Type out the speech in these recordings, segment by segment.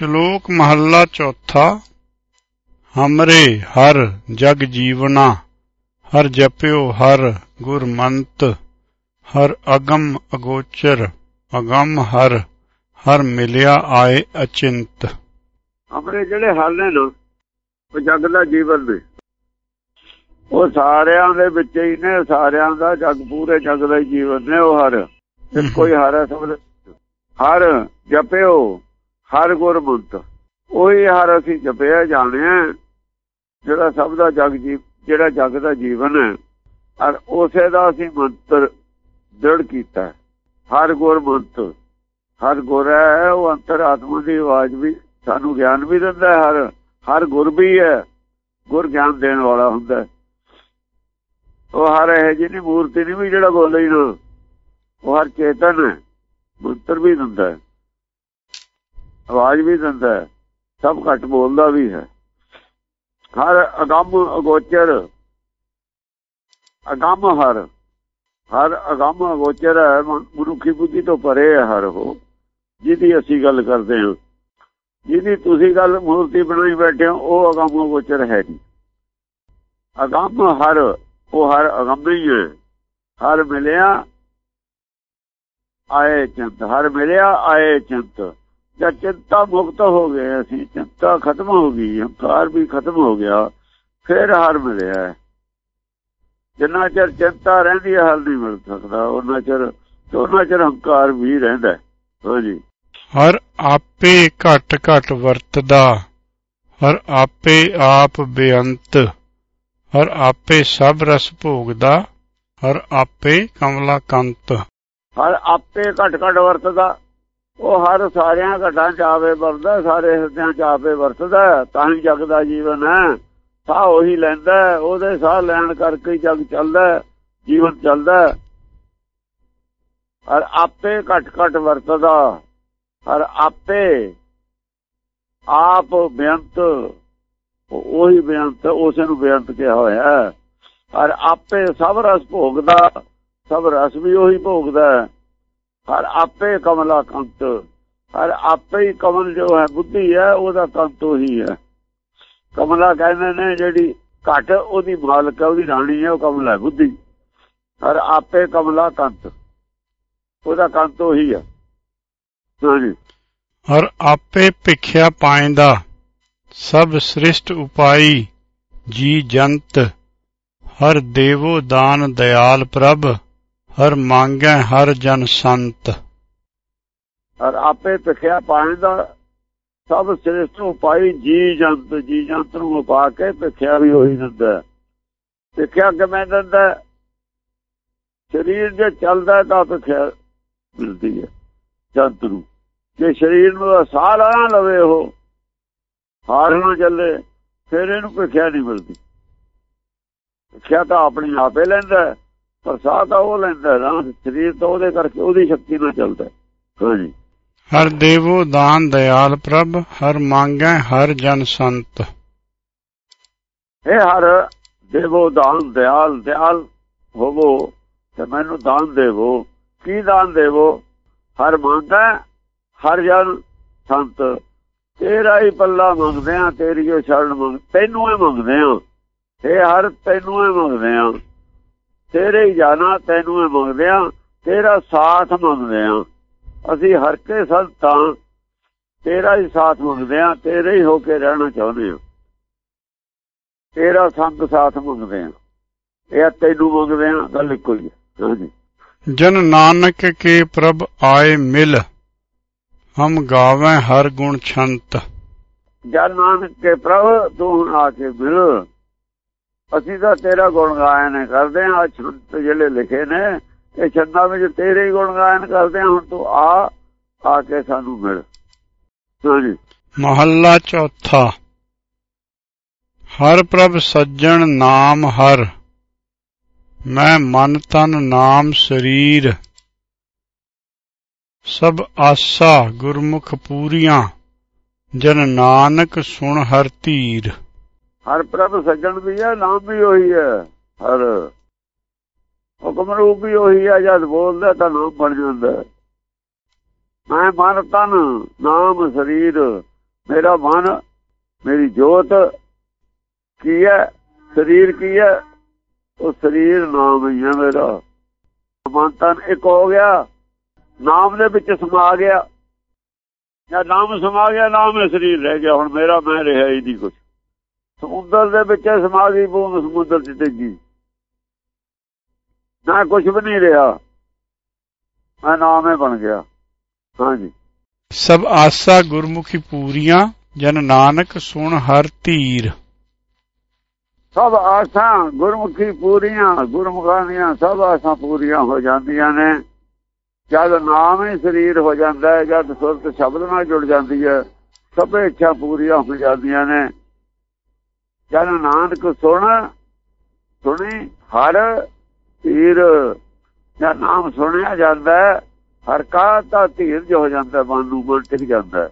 ਸ਼ਲੋਕ ਮਹੱਲਾ ਚੌਥਾ ਹਮਰੇ ਹਰ ਜਗ ਜੀਵਨਾ ਹਰ ਜਪਿਓ ਹਰ ਗੁਰਮੰਤ ਹਰ ਅਗਮ ਅਗੋਚਰ ਅਗੰਮ ਹਰ ਹਰ ਮਿਲਿਆ ਆਏ ਅਚਿੰਤ। ਆਪਣੇ ਜਿਹੜੇ ਹਰ ਨੇ ਨਾ ਉਹ ਜਗ ਦਾ ਜੀਵਨ ਨੇ। ਉਹ ਸਾਰਿਆਂ ਦੇ ਵਿੱਚ ਹੀ ਨੇ ਸਾਰਿਆਂ ਦਾ ਜਗ ਪੂਰੇ ਜਗ ਦਾ ਜੀਵਨ ਨੇ ਉਹ ਹਰ। ਹੀ ਹਰ ਹੈ ਸਭ ਦੇ ਹਰ ਜਪਿਓ ਹਰ ਗੁਰਮੰਤ ਉਹੀ ਹਰ ਅਸੀਂ ਜਪਿਆ ਜਾਣਿਆ ਜਿਹੜਾ ਸਭ ਦਾ ਜਗ ਜੀ, ਜਿਹੜਾ ਜਗ ਦਾ ਜੀਵਨ ਹੈ, ਔਰ ਉਸੇ ਦਾ ਅਸੀਂ ਮੰਤਰ ਦ੍ਰਿੜ ਕੀਤਾ ਹੈ। ਹਰ ਗੁਰਮੰਤ ਹਰ ਗੁਰ ਹੈ, ਉਹ ਅੰਤਰ ਆਤਮਾ ਦੀ ਆਵਾਜ਼ ਵੀ ਸਾਨੂੰ ਗਿਆਨ ਵੀ ਦਿੰਦਾ ਹਰ ਹਰ ਗੁਰ ਵੀ ਹੈ, ਗੁਰ ਗਿਆਨ ਦੇਣ ਵਾਲਾ ਹੁੰਦਾ ਉਹ ਹਰ ਹੈ ਜਿਹਨੀ ਮੂਰਤੀ ਨਹੀਂ ਵੀ ਜਿਹੜਾ ਬੋਲੇ ਹੀ ਨਾ, ਉਹ ਹਰ ਚੇਤਨ ਹੈ, ਮੰਤਰ ਵੀ ਦਿੰਦਾ ਹੈ। ਆਵਾਜ਼ ਵੀ ਦਿੰਦਾ ਹੈ ਸਭ ਘੱਟ ਬੋਲਦਾ ਵੀ ਹੈ ਹਰ ਅਗੰਮ ਅਗੋਚਰ ਅਗੰਮ ਹਰ ਹਰ ਅਗੰਮ ਅਗੋਚਰ ਹੈ ਮਨ- ਮਨੁੱਖੀ ਬੁੱਧੀ ਤੋਂ ਪਰੇ ਹੈ ਹਰ ਉਹ ਜਿਹਦੀ ਅਸੀਂ ਗੱਲ ਕਰਦੇ ਹਾਂ ਜਿਹਦੀ ਤੁਸੀਂ ਗੱਲ ਮੂਰਤੀ ਬਣਾਈ ਬੈਠੇ ਹੋ ਉਹ ਅਗੰਮ ਅਗੋਚਰ ਹੈ ਨਹੀਂ ਅਗੰਮ ਹਰ ਉਹ ਹਰ ਅਗੰਮ ਹੀ ਹੈ ਹਰ ਮਿਲਿਆ ਆਏ ਚਿੰਤ ਹਰ ਮਿਲਿਆ ਆਏ ਚਿੰਤ ਜਦ ਚਿੰਤਾ ਮੁਕਤ ਹੋ ਗਏ ਅਸੀਂ ਚਿੰਤਾ ਖਤਮ ਹੋ ਗਈ ਹੰਕਾਰ ਵੀ ਖਤਮ ਹੋ ਗਿਆ ਫਿਰ ਹਰ ਮਿਲਿਆ ਜਿੰਨਾ ਚਿਰ ਚਿੰਤਾ ਰਹਿੰਦੀ ਹੈ ਹਰ ਨਹੀਂ ਮਿਲ ਸਕਦਾ ਉਹਨਾਂ ਚਿਰ ਉਹਨਾਂ ਚਿਰ ਹੰਕਾਰ ਵੀ ਰਹਿੰਦਾ। ਹਾਂਜੀ ਹਰ ਆਪੇ ਘਟ ਘਟ ਵਰਤਦਾ ਹਰ ਆਪੇ ਆਪ ਬੇਅੰਤ ਹਰ ਆਪੇ ਸਭ ਰਸ ਭੋਗਦਾ ਹਰ ਆਪੇ ਕਮਲਾ ਕੰਤ ਹਰ ਆਪੇ ਘਟ ਘਟ ਵਰਤਦਾ ਉਹ ਹਰ ਸਾਰਿਆਂ ਘਟਾਂ ਚ ਆਵੇ ਵਰਤਦਾ ਸਾਰੇ ਹਿਰਦਿਆਂ ਚ ਆਵੇ ਵਰਤਦਾ ਤਾਂ ਹੀ ਜਗ ਦਾ ਜੀਵਨ ਹੈ। ਸਾਹ ਉਹੀ ਲੈਂਦਾ ਹੈ, ਉਹਦੇ ਸਾਹ ਲੈਣ ਕਰਕੇ ਜਗ ਚੱਲਦਾ ਜੀਵਨ ਚੱਲਦਾ। ਔਰ ਆਪੇ ਘਟ ਘਟ ਵਰਤਦਾ ਔਰ ਆਪੇ ਆਪ ਬੇਅੰਤ ਉਹ- ਉਹੀ ਬੇਅੰਤ ਉਸੇ ਨੂੰ ਬੇਅੰਤ ਕਿਹਾ ਹੋਇਆ ਔਰ ਆਪੇ ਸਭ ਰਸ ਭੋਗਦਾ ਸਭ ਰਸ ਵੀ ਉਹੀ ਭੋਗਦਾ ਹੈ ਆਪੇ ਕਮਲਾ ਕੰਤ ਹਰ ਆਪੇ ਹੀ ਕਮਲ ਜੋ ਹੈ ਬੁੱਧੀ ਹੈ, ਉਹਦਾ ਕੰਤ ਉਹੀ ਹੈ। ਕਮਲਾ ਕਹਿੰਦੇ ਨੇ ਜਿਹੜੀ ਘਟ ਉਹਦੀ ਮਾਲਕ ਹੈ, ਉਹਦੀ ਰਾਣੀ ਹੈ, ਉਹ ਕਮਲਾ ਬੁੱਧੀ। ਹਰ ਆਪੇ ਕਮਲਾ ਕੰਤ, ਉਹਦਾ ਕੰਤ ਉਹੀ ਹੈ। ਹਾਂਜੀ। ਹਰ ਆਪੇ ਭਿਖਿਆ ਪਾਇੰਦਾ ਸਭ ਸ੍ਰਿਸ਼ਟ ਉਪਾਈ ਜੀ ਜੰਤ, ਹਰ ਦੇਵੋ ਦਾਨ ਦਿਆਲ ਪ੍ਰਭ। ਹਰ ਮੰਗੈ, ਹਰ ਜਨ ਸੰਤ। ਹਰ ਆਪੇ ਭਿਖਿਆ ਪਾਣ ਦਾ ਸਭ ਸ੍ਰਿਸ਼ਟ ਉਪਾਈ ਜੀ ਜੰਤ ਜੀ ਜੰਤ ਨੂੰ ਉਪਾ ਕੇ ਭਿਖਿਆ ਵੀ ਉਹੀ ਦਿੰਦਾ। ਹੈ। ਭਿਖਿਆ ਕਿਵੇਂ ਦਿੰਦਾ? ਸਰੀਰ ਜੇ ਚੱਲਦਾ ਤਾਂ ਭਿਖਿਆ ਮਿਲਦੀ ਹੈ ਜੰਤ ਨੂੰ। ਜੇ ਸਰੀਰ ਨੂੰ ਸਾਹ ਨਾ ਲਵੇ ਉਹ, ਹਾਰ ਨਾ ਚੱਲੇ, ਫਿਰ ਇਹਨੂੰ ਭਿਖਿਆ ਨਹੀਂ ਮਿਲਦੀ। ਭਿਖਿਆ ਤਾਂ ਆਪਣੀ ਆਪੇ ਲੈਂਦਾ ਪਰ ਸਾਹ ਤਾਂ ਉਹ ਲੈਂਦਾ ਹੈ ਨਾ ਸਰੀਰ ਤਾਂ ਉਹਦੇ ਕਰਕੇ ਉਹਦੀ ਸ਼ਕਤੀ ਨਾਲ ਚੱਲਦਾ ਹੈ। ਹਾਂਜੀ। ਹਰ ਦੇਵੋ ਦਾਨ ਦਿਆਲ ਪ੍ਰਭ ਹਰ ਮੰਗੈ ਹਰ ਜਨ ਸੰਤ। ਇਹ ਹਰ ਦੇਵੋ ਦਾਨ ਦਿਆਲ ਦਿਆਲ ਹੋਵੋ ਤੇ ਮੈਨੂੰ ਦਾਨ ਦੇਵੋ। ਕੀ ਦਾਨ ਦੇਵੋ? ਹਰ ਮੰਗਦਾ ਹਰ ਜਨ ਸੰਤ। ਤੇਰਾ ਹੀ ਪੱਲਾ ਮੰਗਦੇ ਆ ਤੇਰੀ ਉਹ ਸ਼ਰਨ ਮੰਗ ਤੈਨੂੰ ਹੀ ਮੰਗਦੇ ਆ ਇਹ ਹਰ ਤੈਨੂੰ ਹੀ ਮੰਗਦੇ ਆ ਤੇਰੇ ਹੀ ਜਾਣਾ ਤੈਨੂੰ ਹੀ ਮੰਗਦੇ ਆ ਤੇਰਾ ਸਾਥ ਮੰਗਦੇ ਆ। ਅਸੀਂ ਹਰ ਕੇ ਸੰਤਾਂ ਤੇਰਾ ਹੀ ਸਾਥ ਮੰਗਦੇ ਆ ਤੇਰੇ ਹੀ ਹੋ ਕੇ ਰਹਿਣਾ ਚਾਹੁੰਦੇ ਆ। ਤੇਰਾ ਸੰਗ ਸਾਥ ਮੰਗਦੇ ਆ। ਇਹ ਤੈਨੂੰ ਮੰਗਦੇ ਆ ਗੱਲ ਇੱਕੋ ਹੀ ਹੈ ਹਾਂਜੀ। ਜਨ ਨਾਨਕ ਕੇ ਪ੍ਰਭ ਆਏ ਮਿਲ ਹਮ ਗਾਵੇਂ ਹਰ ਗੁਣ ਛੰਤ। ਜਨ ਨਾਨਕ ਕੇ ਪ੍ਰਭ ਤੂੰ ਆ ਕੇ ਮਿਲ। ਅਸੀਂ ਤਾਂ ਤੇਰਾ ਗੁਣ ਗਾਇਨ ਕਰਦੇ ਆ ਛੰਤ ਜਿਹੜੇ ਲਿਖੇ ਨੇ, ਇਹ ਛੰਦਾਂ ਵਿੱਚ ਤੇਰੇ ਹੀ ਗੁਣ ਗਾਇਨ ਕਰਦੇ ਆ ਹੁਣ ਤੂੰ ਆ ਆ ਕੇ ਸਾਨੂੰ ਮਿਲ। ਹਾਂਜੀ। ਮਹੱਲਾ ਚੌਥਾ। ਹਰ ਪ੍ਰਭ ਸੱਜਣ ਨਾਮ ਹਰ, ਮੈਂ ਮਨ ਤਨ ਨਾਮ ਸਰੀਰ। ਸਭ ਆਸਾ ਗੁਰਮੁਖ ਪੂਰੀਆਂ, ਜਨ ਨਾਨਕ ਸੁਣ ਹਰ ਧੀਰ। ਹਰ ਪ੍ਰਭ ਸੱਜਣ ਵੀ ਹੈ, ਨਾਮ ਵੀ ਉਹੀ ਹੈ, ਹਰ। ਹੁਕਮ ਰੂਪ ਵੀ ਉਹੀ ਹੈ, ਜਦ ਬੋਲਦਾ ਤਾਂ ਨਾਮ ਬਣ ਜਾਂਦਾ ਮੈਂ ਮਨ ਤਨ, ਨਾਮ ਸਰੀਰ, ਮੇਰਾ ਮਨ, ਮੇਰੀ ਜੋਤ ਕੀ ਹੈ, ਸਰੀਰ ਕੀ ਹੈ? ਉਹ ਸਰੀਰ ਨਾਮ ਹੀ ਹੈ ਮੇਰਾ। ਮਨ ਤਨ ਇੱਕ ਹੋ ਗਿਆ, ਨਾਮ ਦੇ ਵਿੱਚ ਸਮਾ ਗਿਆ। ਜਾਂ ਨਾਮ ਸਮਾ ਗਿਆ, ਨਾਮ ਹੈ ਸਰੀਰ ਰਹਿ ਗਿਆ, ਹੁਣ ਮੇਰਾ ਮੈਂ ਰਿਹਾ ਹੀ ਨਹੀਂ ਕੁਝ ਸਮੁੰਦਰ ਦੇ ਵਿੱਚ ਸਮਾ ਗਈ ਬੂੰਦ ਸਮੁੰਦਰ ਚ ਡਿੱਗੀ। ਨਾ ਕੁਝ ਵੀ ਨਹੀਂ ਰਿਹਾ। ਮੈਂ ਨਾਮ ਬਣ ਗਿਆ। ਹਾਂਜੀ। ਸਭ ਆਸਾ ਗੁਰਮੁਖੀ ਪੂਰੀਆਂ ਜਨ ਨਾਨਕ ਸੁਣ ਹਰ ਧੀਰ ਸਭ ਆਸਾਂ ਗੁਰਮੁਖੀ ਪੂਰੀਆਂ ਗੁਰਮੁਖਾਂ ਦੀਆਂ ਸਭ ਆਸਾਂ ਪੂਰੀਆਂ ਹੋ ਜਾਂਦੀਆਂ ਨੇ। ਜਦ ਨਾਮ ਹੀ ਸਰੀਰ ਹੋ ਜਾਂਦਾ ਹੈ ਜਦ ਸੁਰਤ ਸ਼ਬਦ ਨਾਲ ਜੁੜ ਜਾਂਦੀ ਹੈ ਸਭ ਇੱਛਾ ਪੂਰੀਆਂ ਹੋ ਜਾਂਦੀਆਂ ਨੇ। ਜਦ ਨਾਨਕ ਸੁਣ, ਸੁਣੀ ਹਰ ਧੀਰ ਜਦ ਨਾਮ ਸੁਣਿਆ ਜਾਂਦਾ, ਹਰ ਕਾ ਤਾਂ ਧੀਰਜ ਹੋ ਜਾਂਦਾ, ਮਨ ਨੂੰ ਮਨ ਟਿਕ ਜਾਂਦਾ।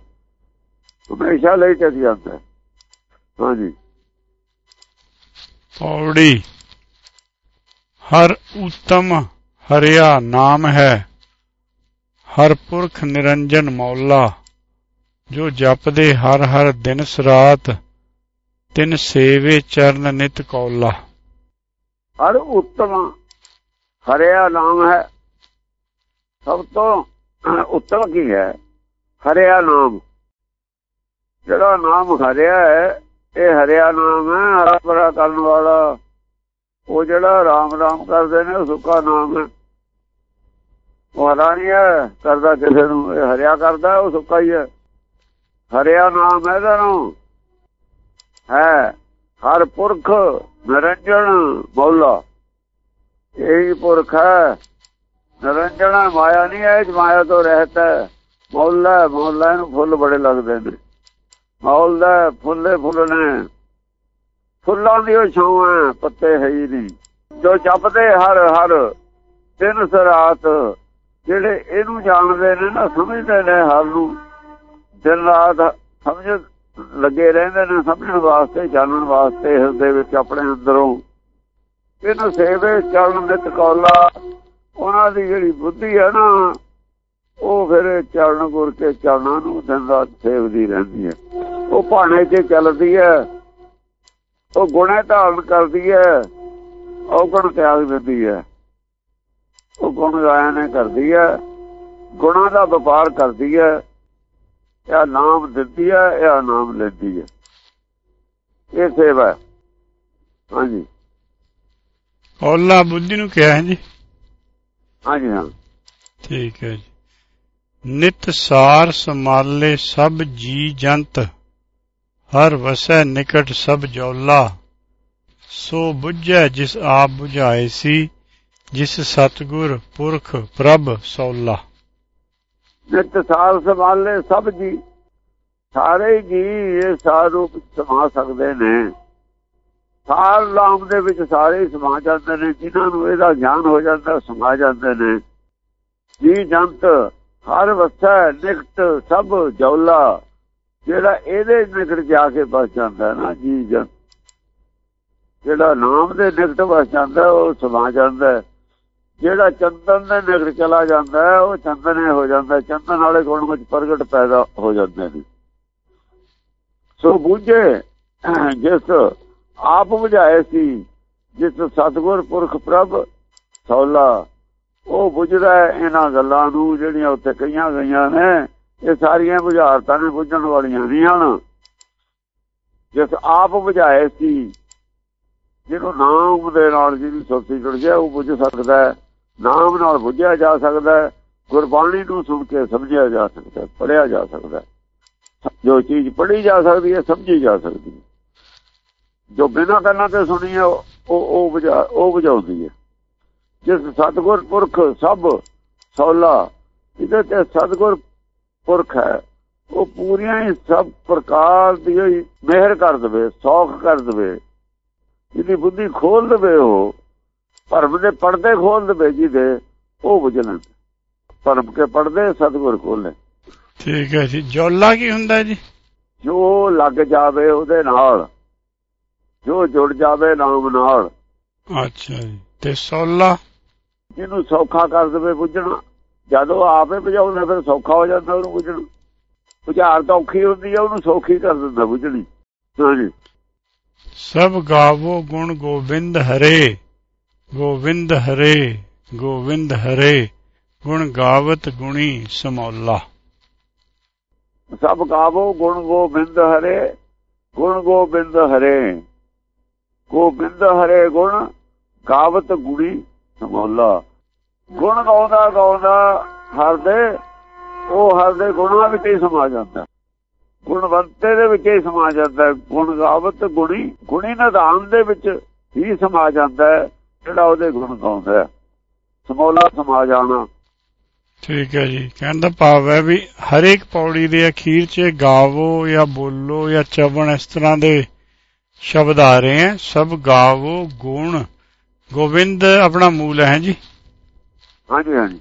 ਹਮੇਸ਼ਾ ਲਈ ਟਿਕ ਜਾਂਦਾ। ਹਾਂਜੀ। ਪੌੜੀ। ਹਰ ਉਤਮ ਹਰਿਆ ਨਾਮ ਹੈ। ਹਰ ਪੁਰਖ ਨਿਰੰਜਨ ਮੌਲਾ। ਜੋ ਜਪਦੇ ਹਰ ਹਰ ਦਿਨ ਸਰਾਤ ਤਿਨ ਸੇਵੇ ਚਰਨ ਨਿਤ ਕੌਲਾ। ਹਰ ਉੱਤਮ ਹਰਿਆ ਨਾਮ ਹੈ। ਸਭ ਤੋਂ ਉੱਤਮ ਕੀ ਹੈ? ਹਰਿਆ ਨਾਮ। ਜਿਹੜਾ ਨਾਮ ਹਰਿਆ ਹੈ, ਇਹ ਹਰਿਆ ਨਾਮ ਹੈ, ਹਰਾ ਭਰਾ ਕਰਨ ਵਾਲਾ। ਉਹ ਜਿਹੜਾ ਰਾਮ ਰਾਮ ਕਰਦੇ ਨੇ, ਉਹ ਸੁੱਕਾ ਨਾਮ ਹੈ। ਉਹ ਹਰਾ ਕਰਦਾ ਕਿਸੇ ਨੂੰ, ਇਹ ਹਰਿਆ ਕਰਦਾ, ਉਹ ਸੁੱਕਾ ਹੀ ਹੈ। ਹਰਿਆ ਨਾਮ ਹੈ ਇਹਦਾ ਨਾਮ। ਹੈ। ਹਰ ਪੁਰਖ ਨਿਰੰਜਨ ਮੌਲਾ ਇਹੀ ਪੁਰਖ ਹੈ। ਨਿਰੰਜਨ ਮਾਇਆ ਨਹੀਂ ਹੈ, ਇਸ ਮਾਇਆ ਤੋਂ ਰਹਿਤ ਹੈ। ਮੌਲਾ ਮੌਲਾ ਨੂੰ ਫੁੱਲ ਬੜੇ ਲੱਗਦੇ ਨੇ। ਮੌਲਾ ਫੁੱਲੇ ਫੁੱਲ ਨੇ। ਫੁੱਲਾਂ ਦੀ ਉਹ ਛਾਂ ਹੈ, ਪੱਤੇ ਹੈ ਹੀ ਨਹੀਂ। ਜੋ ਜਪਦੇ ਹਰ ਹਰ ਦਿਨ ਸਰਾਤ, ਜਿਹੜੇ ਇਹਨੂੰ ਜਾਣਦੇ ਨੇ ਨਾ, ਸਮਝਦੇ ਨੇ ਹਰ ਨੂੰ। ਦਿਨ ਰਾਤ ਸਮਝ ਲੱਗੇ ਰਹਿੰਦੇ ਨੇ ਸਮਝਣ ਵਾਸਤੇ, ਜਾਣਨ ਵਾਸਤੇ, ਹਿਰਦੇ ਵਿੱਚ ਆਪਣੇ ਅੰਦਰੋਂ। ਇਹਨੂੰ ਸੇਵੇ ਚਰਨ ਦੇ ਤਕੌਲਾ ਉਹਨਾਂ ਦੀ ਜਿਹੜੀ ਬੁੱਧੀ ਹੈ ਨਾ, ਉਹ ਫਿਰ ਚਰਨ ਗੁਰ ਕੇ ਚਰਨਾਂ ਨੂੰ ਦਿਨ ਰਾਤ ਸੇਵਦੀ ਰਹਿੰਦੀ ਹੈ। ਉਹ ਭਾਣੇ 'ਚ ਚੱਲਦੀ ਹੈ, ਉਹ ਗੁਣੇ ਧਾਰਨ ਕਰਦੀ ਹੈ ਉਹ ਤਿਆਗ ਦਿੰਦੀ ਹੈ। ਉਹ ਗੁਣ ਗਾਇਨ ਕਰਦੀ ਹੈ, ਗੁਣਾ ਦਾ ਵਪਾਰ ਕਰਦੀ ਹੈ ਇਹ ਨਾਮ ਦਿੰਦੀ ਹੈ ਇਹ ਨਾਮ ਲੈਂਦੀ ਹੈ। ਇਹ ਸੇਵਾ ਹਾਂਜੀ। ਔਲਾ ਬੁੱਧੀ ਨੂੰ ਕਿਹਾ ਹੈ ਜੀ? ਹਾਂਜੀ ਹਾਂ। ਠੀਕ ਹੈ ਜੀ। ਨਿਤ ਸਾਰ ਸਮਾਲੇ ਸਭ ਜੀ ਜੰਤ ਹਰ ਵਸੈ ਨਿਕਟ ਸਭ ਜੌਲਾ। ਸੋ ਬੁਝੈ ਜਿਸ ਆਪ 부ਝਾਏ ਸੀ ਜਿਸ ਸਤਗੁਰ ਪੁਰਖ ਪ੍ਰਭ ਸੌਲਾ। ਨਿਤ ਸਾਰ ਸੰਭਾਲੇ ਸਭ ਜੀ। ਸਾਰੇ ਜੀ ਇਹ ਸਾਰ ਰੂਪ ਸਮਾ ਸਕਦੇ ਨੇ। ਸਾਰ ਨਾਮ ਦੇ ਵਿੱਚ ਸਾਰੇ ਸਮਾ ਜਾਂਦੇ ਨੇ, ਜਿਨ੍ਹਾਂ ਨੂੰ ਇਹਦਾ ਗਿਆਨ ਹੋ ਜਾਂਦਾ ਸਮਾ ਜਾਂਦੇ ਨੇ। ਜੀ ਜੰਤ, ਹਰ ਵਸੈ, ਨਿਕਟ, ਸਭ ਜੌਲਾ। ਜਿਹੜਾ ਇਹਦੇ ਨਿਕਟ ਜਾ ਕੇ ਬਸ ਜਾਂਦਾ ਨਾ, ਜੀ ਜੰਤ। ਜਿਹੜਾ ਨਾਮ ਦੇ ਨਿਕਟ ਵਸ ਜਾਂਦਾ, ਉਹ ਸਮਾ ਜਾਂਦਾ ਜਿਹੜਾ ਚੰਦਨ ਦੇ ਨਿਕਟ ਚਲਾ ਜਾਂਦਾ ਉਹ ਚੰਦਨੇ ਹੋ ਜਾਂਦਾ ਚੰਦਨ ਵਾਲੇ ਗੁਣ ਵਿੱਚ ਪ੍ਰਗਟ ਪੈਦਾ ਹੋ ਜਾਂਦੇ ਨੇ। ਸੋ ਬੁਝੇ, ਜਿਸ ਆਪ ਬੁਝਾਏ ਸੀ, ਜਿਸ ਸਤਗੁਰ ਪੁਰਖ ਪ੍ਰਭ ਸੌਲਾ, ਉਹ ਬੁਝਦਾ ਇਹਨਾਂ ਗੱਲਾਂ ਨੂੰ, ਜਿਹੜੀਆਂ ਉੱਥੇ ਕਹੀਆਂ ਗਈਆਂ ਨੇ। ਇਹ ਸਾਰੀਆਂ ਬੁਝਾਰਤਾਂ ਨੇ ਬੁਝਣ ਵਾਲੀਆਂ ਨਹੀਂ ਹਨ। ਜਿਸ ਆਪ ਬੁਝਾਏ ਸੀ, ਜਿਹਨੂੰ ਨਾਮ ਦੇ ਨਾਲ ਜਿਹਦੀ ਸੁਰਤੀ ਜੁੜ ਗਿਆ, ਉਹ ਬੁਝ ਸਕਦਾ ਹੈ। ਨਾਮ ਨਾਲ ਬੁਝਿਆ ਜਾ ਸਕਦਾ ਹੈ, ਗੁਰਬਾਣੀ ਨੂੰ ਸੁਣ ਕੇ ਸਮਝਿਆ ਜਾ ਸਕਦਾ ਪੜਿਆ ਜਾ ਸਕਦਾ ਜੋ ਚੀਜ਼ ਪੜ੍ਹੀ ਜਾ ਸਕਦੀ ਹੈ, ਸਮਝੀ ਜਾ ਸਕਦੀ ਹੈ। ਜੋ ਬਿਨਾਂ ਕੰਨਾਂ ਤੇ ਸੁਣੀ ਹੈ, ਉਹ ਉਹ ਬੁਝਾ ਉਹ ਬੁਝਾਉਂਦੀ ਹੈ। ਜਿਸ ਸਤਗੁਰ ਪੁਰਖ ਸਭ ਸੌਲਾ, ਇਹਦੇ ਤੇ ਸਤਗੁਰ ਪੁਰਖ ਹੈ, ਉਹ ਪੂਰੀਆਂ ਹੀ ਸਭ ਪ੍ਰਕਾਰ ਦੀ ਮਿਹਰ ਕਰ ਦਵੇ, ਸੌਖ ਕਰ ਦਵੇ। ਜਿਹਦੀ ਬੁੱਧੀ ਖੋਲ ਦਵੇ ਉਹ। ਭਰਮ ਦੇ ਪਰਦੇ ਖੋਲ ਦਵੇ ਜਿਹਦੇ ਉਹ ਬੁਝਣ ਭਰਮ ਕੇ ਪਰਦੇ ਸਤਗੁਰ ਖੋਲੇ ਠੀਕ ਹੈ ਜੀ। ਜੌਲਾ ਕੀ ਹੁੰਦਾ ਜੀ? ਜੋ ਲੱਗ ਜਾਵੇ ਉਹਦੇ ਨਾਲ ਜੋ ਜੁੜ ਜਾਵੇ ਨਾਮ ਨਾਲ। ਅੱਛਾ ਜੀ। ਤੇ ਸੌਲਾ? ਜਿਹਨੂੰ ਸੌਖਾ ਕਰ ਦਵੇ ਬੁੱਝਣਾ। ਜਦੋਂ ਆਪੇ ਬੁਝਾਉਂਦਾ ਫਿਰ ਸੌਖਾ ਹੋ ਜਾਂਦਾ ਉਹਨੂੰ ਬੁੱਝਣਾ। ਉਚਾਰ ਤਾਂ ਔਖੀ ਹੁੰਦੀ ਆ ਉਹਨੂੰ ਸੌਖੀ ਕਰ ਦਿੰਦਾ ਬੁਝਣੀ। ਹਾਂਜੀ ਸਭ ਗਾਵੋ ਗੁਣ ਗੋਬਿੰਦ ਹਰੇ। ਗੋਵਿੰਦ ਹਰੇ ਗੋਵਿੰਦ ਹਰੇ, ਗੁਣ ਗਾਵਤ ਗੁਣੀ ਸਮੌਲਾ। ਸਭ ਗਾਵੋ ਗੁਣ ਗੋਬਿੰਦ ਹਰੇ, ਗੁਣ ਗੋਬਿੰਦ ਹਰੇ। ਗੋਬਿੰਦ ਹਰੇ ਗੁਣ ਗਾਵਤ ਗੁਣੀ ਸਮੌਲਾ। ਗੁਣ ਗਾਉਂਦਾ ਗਾਉਂਦਾ ਹਰ ਦੇ, ਉਹ ਹਰ ਦੇ ਗੁਣਾਂ ਵਿੱਚ ਹੀ ਸਮਾ ਜਾਂਦਾ। ਗੁਣਵੰਤੇ ਦੇ ਵਿੱਚ ਹੀ ਸਮਾ ਜਾਂਦਾ। ਗੁਣ ਗਾਵਤ ਗੁਣੀ ਗੁਣੀ ਨਿਧਾਨ ਦੇ ਵਿੱਚ ਹੀ ਸਮਾ ਜਾਂਦਾ। ਹੈ ਜਿਹੜਾ ਉਹਦੇ ਗੁਣ ਗਾਉਂਦਾ ਸਮੌਲਾ ਸਮਾ ਜਾਣਾ ਠੀਕ ਹੈ ਜੀ। ਕਹਿਣ ਦਾ ਭਾਵ ਹੈ ਵੀ ਹਰੇਕ ਪੌੜੀ ਦੇ ਅਖੀਰ 'ਚ ਗਾਵੋ ਜਾਂ ਬੋਲੋ ਜਾਂ ਚਵਣ ਇਸ ਤਰ੍ਹਾਂ ਦੇ ਸ਼ਬਦ ਆ ਰਹੇ ਹੈ। ਸਭ ਗਾਵੋ ਗੁਣ। ਗੋਬਿੰਦ ਆਪਣਾ ਮੂਲ ਹੈ ਜੀ। ਹਾਂਜੀ ਹਾਂਜੀ।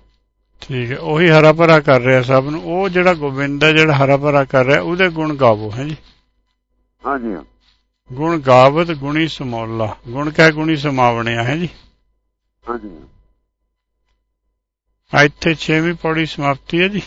ਠੀਕ ਹੈ। ਉਹੀ ਹਰਾ ਭਰਾ ਕਰ ਰਿਹਾ ਸਭ ਨੂੰ। ਉਹ ਜਿਹੜਾ ਗੋਬਿੰਦ ਹੈ ਜਿਹੜਾ ਹਰਾ ਭਰਾ ਕਰ ਰਿਹਾ ਉਹਦੇ ਗੁਣ ਗਾਵੋ ਹੈ ਜੀ। ਹਾਂਜੀ ਗੁਣ ਗਾਵਤ ਗੁਣੀ ਸਮੌਲਾ। ਗੁਣ ਕਹਿ ਗੁਣੀ ਸਮਾਵਣਿਆ ਹੈ ਜੀ। ਹਾਂਜੀ। ਇੱਥੇ 6ਵੀਂ ਪੌੜੀ ਸਮਾਪਤੀ ਹੈ ਜੀ।